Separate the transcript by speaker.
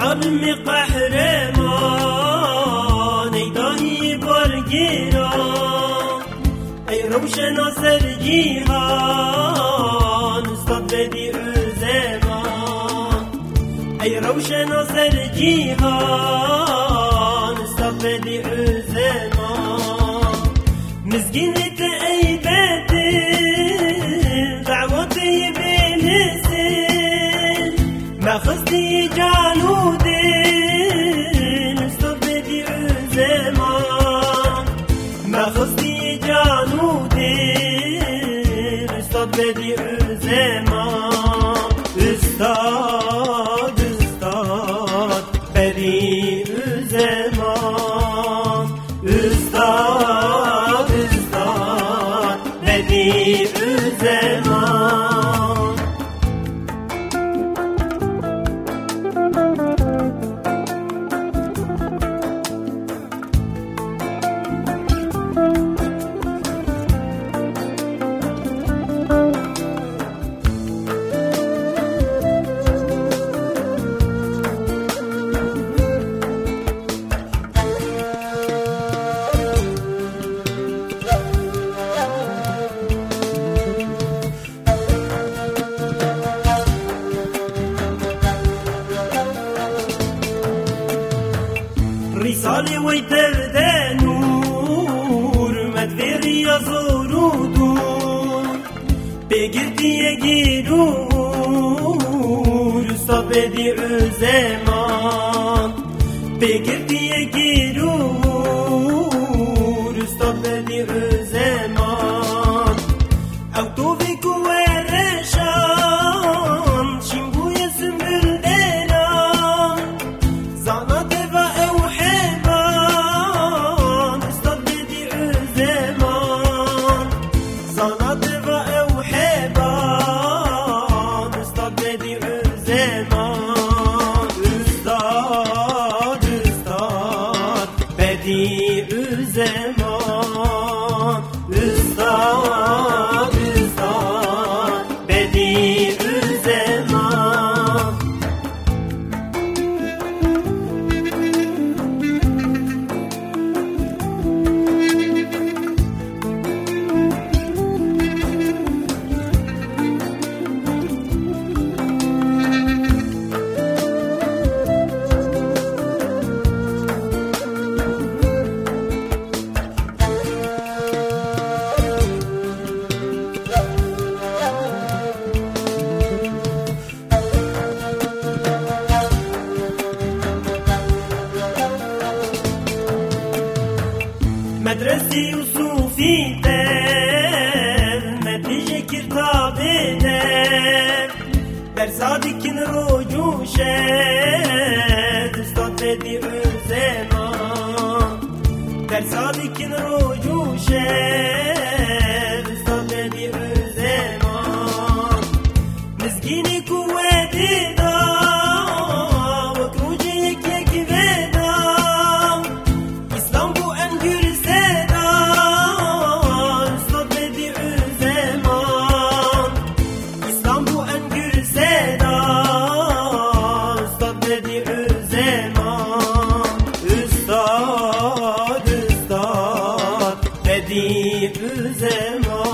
Speaker 1: هاشم قهرمان ای دایی برگیرا ای روشن سرگیهان استاد بدی زمان ای روشن سرگیهان استاد بدی زمان مزگینت ای بدی دعوتی بنسل مخصدی جانودin استاد بدی زمان مخصدی جانودin استاد بدی زمان استاد رسالة ويتر نور مدفيري يزورودو بگردی گیرور صبدی زمان بگردی گیرور صبدی زمان او تو بگو ورشان Dersi Yusufi der Mepije kirtab eder. Ber sadikin rocu şed Üstad dedi özena Ber sadikin rocu şed gidip zeman